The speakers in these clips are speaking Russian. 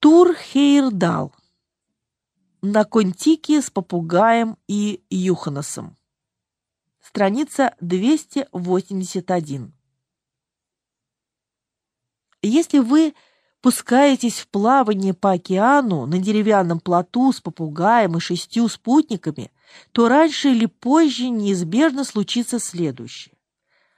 Тур Хейрдал. На контике с попугаем и Юханосом. Страница 281. Если вы пускаетесь в плавание по океану на деревянном плоту с попугаем и шестью спутниками, то раньше или позже неизбежно случится следующее.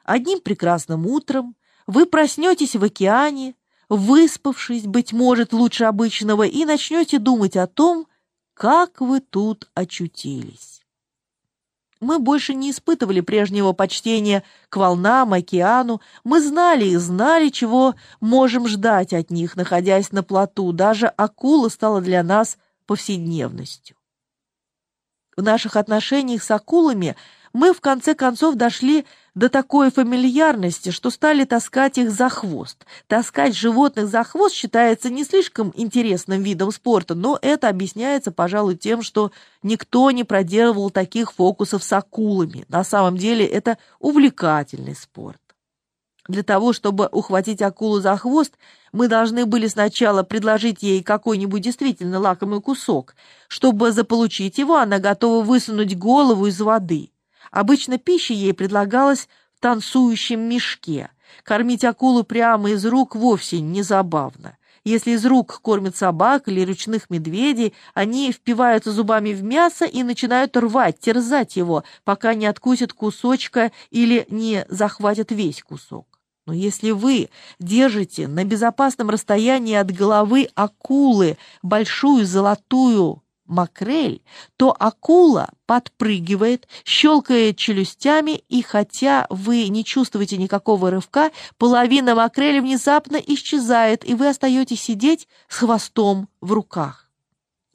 Одним прекрасным утром вы проснетесь в океане, выспавшись, быть может, лучше обычного, и начнете думать о том, как вы тут очутились. Мы больше не испытывали прежнего почтения к волнам, океану. Мы знали и знали, чего можем ждать от них, находясь на плоту. Даже акула стала для нас повседневностью. В наших отношениях с акулами мы в конце концов дошли до такой фамильярности, что стали таскать их за хвост. Таскать животных за хвост считается не слишком интересным видом спорта, но это объясняется, пожалуй, тем, что никто не проделывал таких фокусов с акулами. На самом деле это увлекательный спорт. Для того, чтобы ухватить акулу за хвост, мы должны были сначала предложить ей какой-нибудь действительно лакомый кусок. Чтобы заполучить его, она готова высунуть голову из воды. Обычно пища ей предлагалась в танцующем мешке. Кормить акулу прямо из рук вовсе не забавно. Если из рук кормят собак или ручных медведей, они впиваются зубами в мясо и начинают рвать, терзать его, пока не откусят кусочка или не захватят весь кусок. Но если вы держите на безопасном расстоянии от головы акулы большую золотую макрель, то акула подпрыгивает, щелкает челюстями, и хотя вы не чувствуете никакого рывка, половина макрели внезапно исчезает, и вы остаетесь сидеть с хвостом в руках.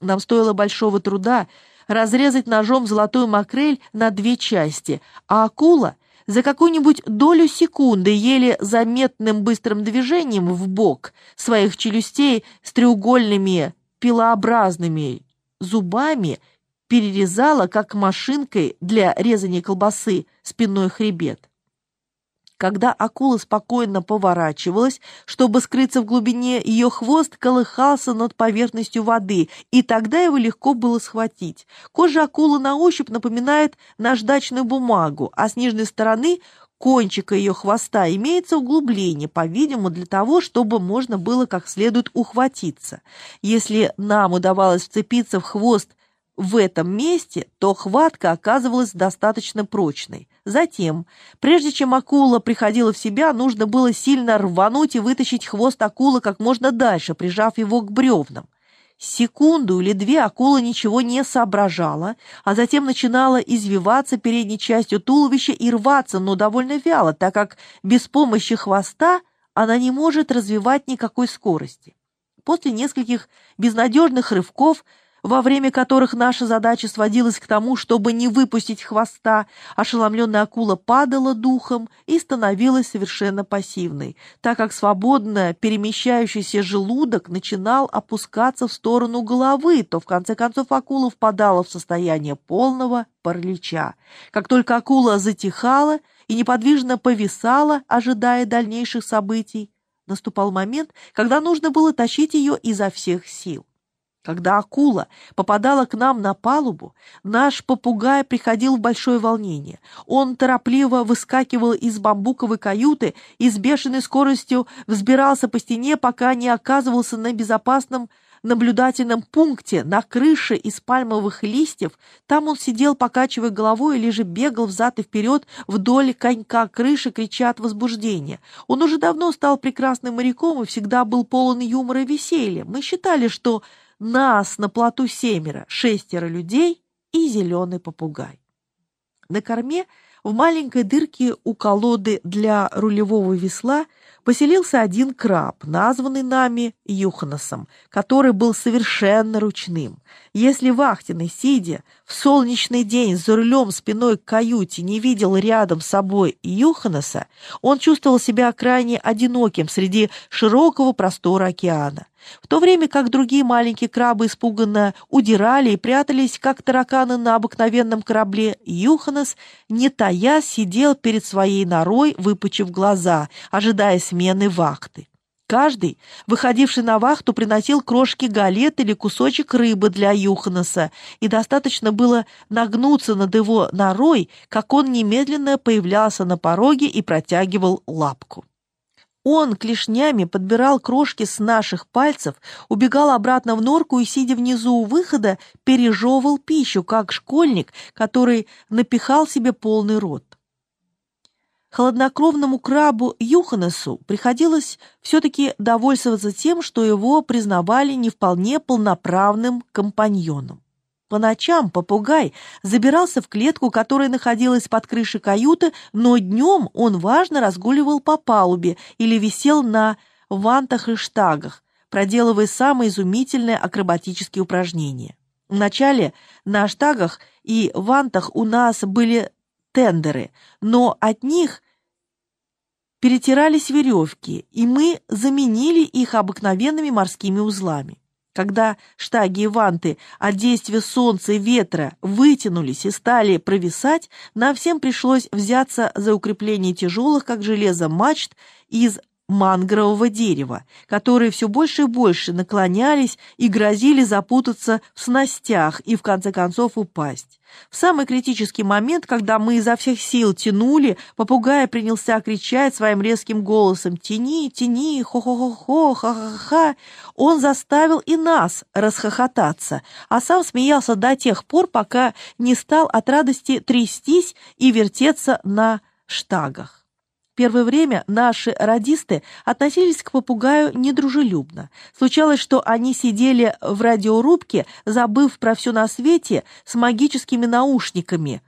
Нам стоило большого труда разрезать ножом золотую макрель на две части, а акула за какую-нибудь долю секунды еле заметным быстрым движением в бок своих челюстей с треугольными пилообразными зубами перерезала, как машинкой для резания колбасы, спинной хребет. Когда акула спокойно поворачивалась, чтобы скрыться в глубине, ее хвост колыхался над поверхностью воды, и тогда его легко было схватить. Кожа акулы на ощупь напоминает наждачную бумагу, а с нижней стороны кончика ее хвоста имеется углубление, по-видимому, для того, чтобы можно было как следует ухватиться. Если нам удавалось вцепиться в хвост в этом месте, то хватка оказывалась достаточно прочной. Затем, прежде чем акула приходила в себя, нужно было сильно рвануть и вытащить хвост акулы как можно дальше, прижав его к бревнам. Секунду или две акула ничего не соображала, а затем начинала извиваться передней частью туловища и рваться, но довольно вяло, так как без помощи хвоста она не может развивать никакой скорости. После нескольких безнадежных рывков во время которых наша задача сводилась к тому, чтобы не выпустить хвоста, ошеломленная акула падала духом и становилась совершенно пассивной, так как свободно перемещающийся желудок начинал опускаться в сторону головы, то в конце концов акула впадала в состояние полного паралича. Как только акула затихала и неподвижно повисала, ожидая дальнейших событий, наступал момент, когда нужно было тащить ее изо всех сил. Когда акула попадала к нам на палубу, наш попугай приходил в большое волнение. Он торопливо выскакивал из бамбуковой каюты и с бешеной скоростью взбирался по стене, пока не оказывался на безопасном наблюдательном пункте на крыше из пальмовых листьев. Там он сидел, покачивая головой, или же бегал взад и вперед вдоль конька крыши, крича от возбуждения. Он уже давно стал прекрасным моряком и всегда был полон юмора и веселья. Мы считали, что нас на плоту семеро, шестеро людей и зеленый попугай. На корме в маленькой дырке у колоды для рулевого весла поселился один краб, названный нами Юханосом, который был совершенно ручным. Если вахтенный, сидя в солнечный день за рулем спиной к каюте, не видел рядом с собой Юханоса, он чувствовал себя крайне одиноким среди широкого простора океана в то время как другие маленькие крабы испуганно удирали и прятались, как тараканы на обыкновенном корабле, Юханас, не тая, сидел перед своей норой, выпучив глаза, ожидая смены вахты. Каждый, выходивший на вахту, приносил крошки галет или кусочек рыбы для Юханаса, и достаточно было нагнуться над его норой, как он немедленно появлялся на пороге и протягивал лапку. Он клешнями подбирал крошки с наших пальцев, убегал обратно в норку и, сидя внизу у выхода, пережевывал пищу, как школьник, который напихал себе полный рот. Холоднокровному крабу Юханесу приходилось все-таки довольствоваться тем, что его признавали не вполне полноправным компаньоном. По ночам попугай забирался в клетку, которая находилась под крышей каюты, но днем он важно разгуливал по палубе или висел на вантах и штагах, проделывая самые изумительные акробатические упражнения. Вначале на штагах и вантах у нас были тендеры, но от них перетирались веревки, и мы заменили их обыкновенными морскими узлами. Когда штаги и ванты от действия солнца и ветра вытянулись и стали провисать, нам всем пришлось взяться за укрепление тяжелых, как железо, мачт из мангрового дерева, которые все больше и больше наклонялись и грозили запутаться в снастях и в конце концов упасть. В самый критический момент, когда мы изо всех сил тянули, попугай принялся кричать своим резким голосом «Тяни, тяни, хо-хо-хо-хо, ха-ха-ха!» Он заставил и нас расхохотаться, а сам смеялся до тех пор, пока не стал от радости трястись и вертеться на штагах первое время наши радисты относились к попугаю недружелюбно. Случалось, что они сидели в радиорубке, забыв про все на свете, с магическими наушниками,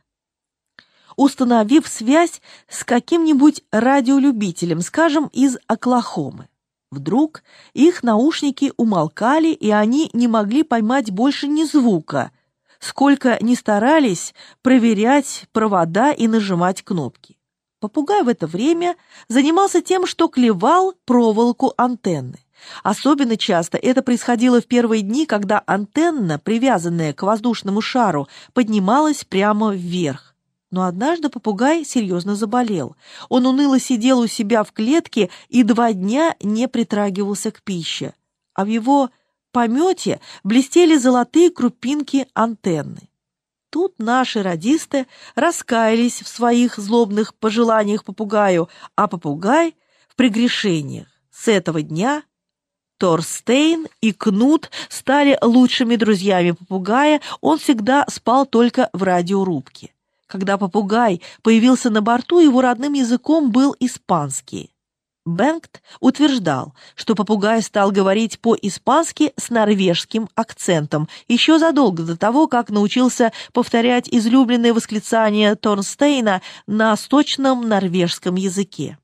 установив связь с каким-нибудь радиолюбителем, скажем, из Оклахомы. Вдруг их наушники умолкали, и они не могли поймать больше ни звука, сколько ни старались проверять провода и нажимать кнопки. Попугай в это время занимался тем, что клевал проволоку антенны. Особенно часто это происходило в первые дни, когда антенна, привязанная к воздушному шару, поднималась прямо вверх. Но однажды попугай серьезно заболел. Он уныло сидел у себя в клетке и два дня не притрагивался к пище. А в его помете блестели золотые крупинки антенны. Тут наши радисты раскаялись в своих злобных пожеланиях попугаю, а попугай в прегрешениях. С этого дня Торстейн и Кнут стали лучшими друзьями попугая, он всегда спал только в радиорубке. Когда попугай появился на борту, его родным языком был испанский. Бенгт утверждал, что попугай стал говорить по-испански с норвежским акцентом еще задолго до того, как научился повторять излюбленные восклицания Торнстейна на сточном норвежском языке.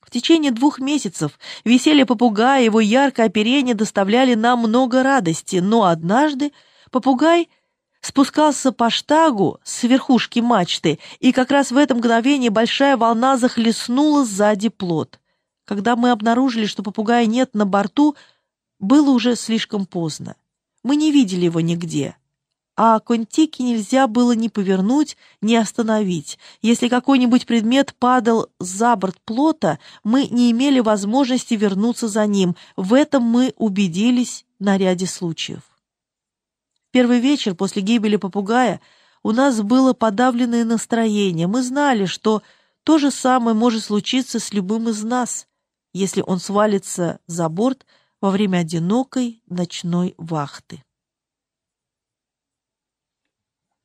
В течение двух месяцев веселье попугая и его яркое оперение доставляли нам много радости, но однажды попугай спускался по штагу с верхушки мачты, и как раз в это мгновение большая волна захлестнула сзади плот. Когда мы обнаружили, что попугая нет на борту, было уже слишком поздно. Мы не видели его нигде. А контики нельзя было ни повернуть, ни остановить. Если какой-нибудь предмет падал за борт плота, мы не имели возможности вернуться за ним. В этом мы убедились на ряде случаев. первый вечер после гибели попугая у нас было подавленное настроение. Мы знали, что то же самое может случиться с любым из нас если он свалится за борт во время одинокой ночной вахты.